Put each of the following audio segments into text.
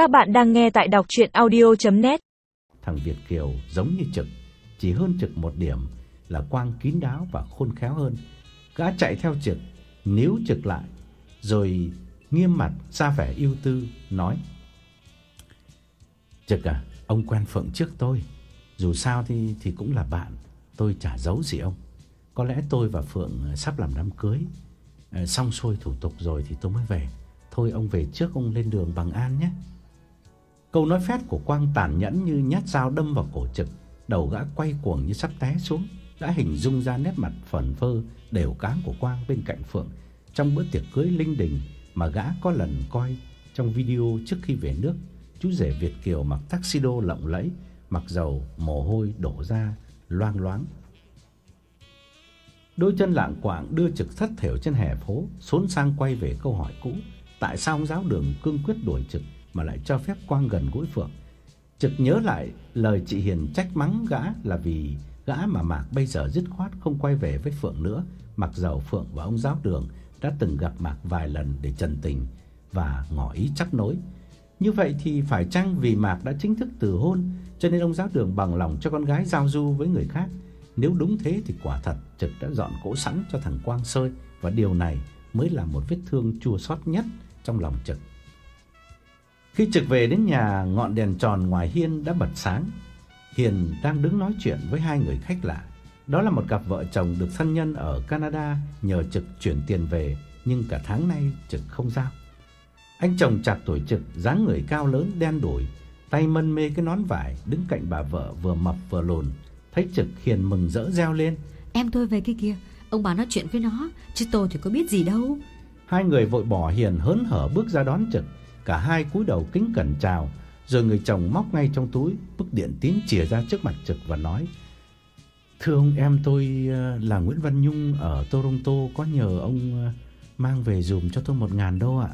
Các bạn đang nghe tại đọc audio net Thằng Việt Kiều giống như Trực, chỉ hơn Trực một điểm là Quang kín đáo và khôn khéo hơn. Gã chạy theo Trực, níu Trực lại, rồi nghiêm mặt ra vẻ ưu tư nói: "Trực à, ông quen Phượng trước tôi, dù sao thì thì cũng là bạn, tôi chả giấu gì ông. Có lẽ tôi và Phượng à, sắp làm đám cưới, à, xong xuôi thủ tục rồi thì tôi mới về. Thôi ông về trước ông lên đường bằng an nhé." Câu nói phét của Quang tàn nhẫn như nhát dao đâm vào cổ Trực, đầu gã quay cuồng như sắp té xuống, đã hình dung ra nét mặt phẩn phơ đều cáng của Quang bên cạnh Phượng trong bữa tiệc cưới linh đình mà gã có lần coi trong video trước khi về nước. Chú rể Việt kiều mặc tuxedo lộng lẫy, mặc dầu mồ hôi đổ ra loang loáng. Đôi chân lạng quạng đưa Trực thất thểu trên hè phố, xốn sang quay về câu hỏi cũ, tại sao ông giáo đường cương quyết đuổi Trực mà lại cho phép Quang gần gũi Phượng. Trực nhớ lại lời chị Hiền trách mắng gã là vì gã mà Mạc bây giờ dứt khoát không quay về với Phượng nữa, mặc dầu Phượng và ông giáo đường đã từng gặp Mạc vài lần để trần tình và ngỏ ý chấp nối. Như vậy thì phải chăng vì Mạc đã chính thức từ hôn cho nên ông giáo đường bằng lòng cho con gái giao du với người khác? Nếu đúng thế thì quả thật Trực đã dọn cỗ sẵn cho thằng Quang Sơi và điều này mới là một vết thương chua xót nhất trong lòng Trực. Khi trực về đến nhà, ngọn đèn tròn ngoài hiên đã bật sáng. Hiền đang đứng nói chuyện với hai người khách lạ. Đó là một cặp vợ chồng được thân nhân ở Canada nhờ Trực chuyển tiền về, nhưng cả tháng nay Trực không giao. Anh chồng chạc tuổi Trực, dáng người cao lớn đen đủi, tay mân mê cái nón vải, đứng cạnh bà vợ vừa mập vừa lùn. Thấy Trực Hiền mừng rỡ reo lên. Em tôi về kia kia, ông bà nói chuyện với nó, chứ tôi thì có biết gì đâu. Hai người vội bỏ Hiền hớn hở bước ra đón Trực. Cả hai cúi đầu kính cẩn chào, rồi người chồng móc ngay trong túi bức điện tín chìa ra trước mặt Trực và nói: "Thưa ông, em tôi ờ, là Nguyễn Văn Nhung ở Toronto có nhờ ông ờ, mang về dùm cho tôi một ngàn đô ạ."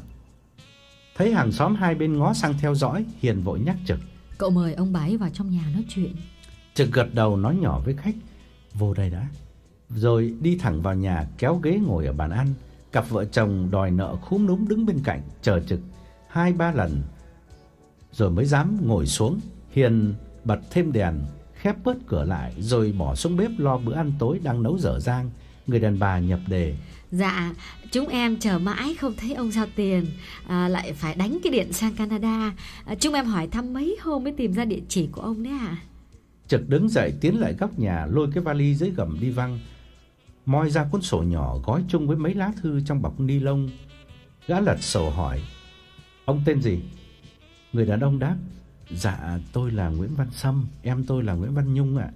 Thấy hàng xóm hai bên ngó sang theo dõi, Hiền vội nhắc Trực: "Cậu mời ông bà ấy vào trong nhà nói chuyện." Trực gật đầu nói nhỏ với khách: "Vô đây đã." Rồi đi thẳng vào nhà kéo ghế ngồi ở bàn ăn. Cặp vợ chồng đòi nợ khúm núm đứng bên cạnh chờ Trực hai ba lần rồi mới dám ngồi xuống. Hiền bật thêm đèn, khép bớt cửa lại rồi bỏ xuống bếp lo bữa ăn tối đang nấu dở dang. Người đàn bà nhập đề. Dạ, chúng em chờ mãi không thấy ông giao tiền, à, lại phải đánh cái điện sang Canada. À, chúng em hỏi thăm mấy hôm mới tìm ra địa chỉ của ông đấy à. Trực đứng dậy tiến lại góc nhà lôi cái vali dưới gầm đi văng, moi ra cuốn sổ nhỏ gói chung với mấy lá thư trong bọc ni lông. Gã lật sổ hỏi: Ông tên gì? Người đàn ông đáp: "Dạ, tôi là Nguyễn Văn Sâm, em tôi là Nguyễn Văn Nhung ạ."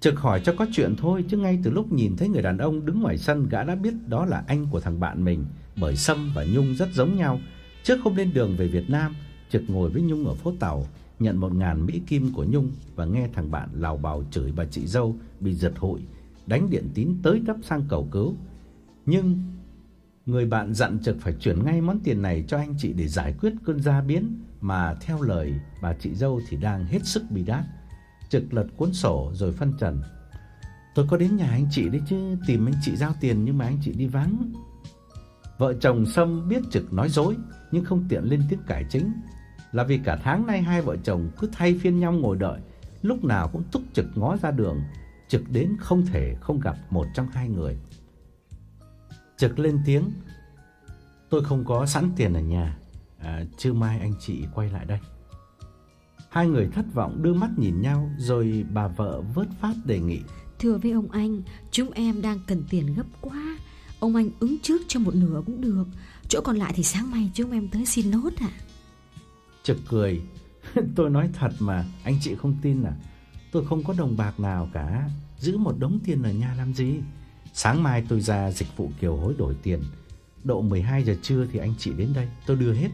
Trực hỏi cho có chuyện thôi chứ ngay từ lúc nhìn thấy người đàn ông đứng ngoài sân gã đã biết đó là anh của thằng bạn mình, bởi Sâm và Nhung rất giống nhau. Trước hôm lên đường về Việt Nam, Trực ngồi với Nhung ở phố tàu, nhận một ngàn Mỹ kim của Nhung và nghe thằng bạn lào bào chửi bà chị dâu bị giật hụi, đánh điện tín tới tấp sang cầu cứu. Nhưng Người bạn dặn Trực phải chuyển ngay món tiền này cho anh chị để giải quyết cơn gia biến mà theo lời bà chị dâu thì đang hết sức bị đát. Trực lật cuốn sổ rồi phân trần. Tôi có đến nhà anh chị đấy chứ, tìm anh chị giao tiền nhưng mà anh chị đi vắng. Vợ chồng Sâm biết Trực nói dối nhưng không tiện lên tiếng cải chính, là vì cả tháng nay hai vợ chồng cứ thay phiên nhau ngồi đợi, lúc nào cũng túc Trực ngó ra đường, Trực đến không thể không gặp một trong hai người. Trực lên tiếng. Tôi không có sẵn tiền ở nhà. À, Trưa mai anh chị quay lại đây. Hai người thất vọng đưa mắt nhìn nhau Rồi bà vợ vớt phát đề nghị. Thưa với ông anh Chúng em đang cần tiền gấp quá. Ông anh ứng trước cho một nửa cũng được. Chỗ còn lại thì sáng mai chúng em tới xin nốt ạ. Trực cười. Tôi nói thật mà Anh chị không tin à? Tôi không có đồng bạc nào cả. Giữ một đống tiền ở nhà làm gì Sáng mai tôi ra dịch vụ kiều hối đổi tiền. Độ 12 giờ trưa thì anh chị đến đây, tôi đưa hết.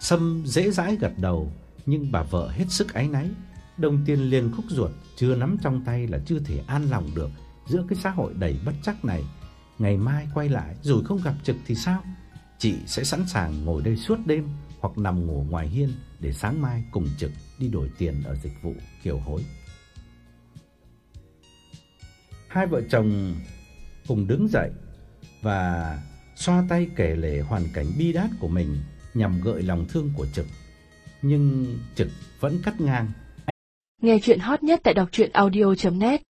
Sâm dễ dãi gật đầu, nhưng bà vợ hết sức áy náy. Đồng tiền liền khúc ruột, chưa nắm trong tay là chưa thể an lòng được giữa cái xã hội đầy bất chắc này. Ngày mai quay lại rồi không gặp Trực thì sao? Chị sẽ sẵn sàng ngồi đây suốt đêm hoặc nằm ngủ ngoài hiên để sáng mai cùng Trực đi đổi tiền ở dịch vụ kiều hối. Hai vợ chồng cùng đứng dậy và xoa tay kể lể hoàn cảnh bi đát của mình nhằm gợi lòng thương của Trực. nhưng Trực vẫn cắt ngang. Nghe chuyện hot nhất tại đọc truyện audio.net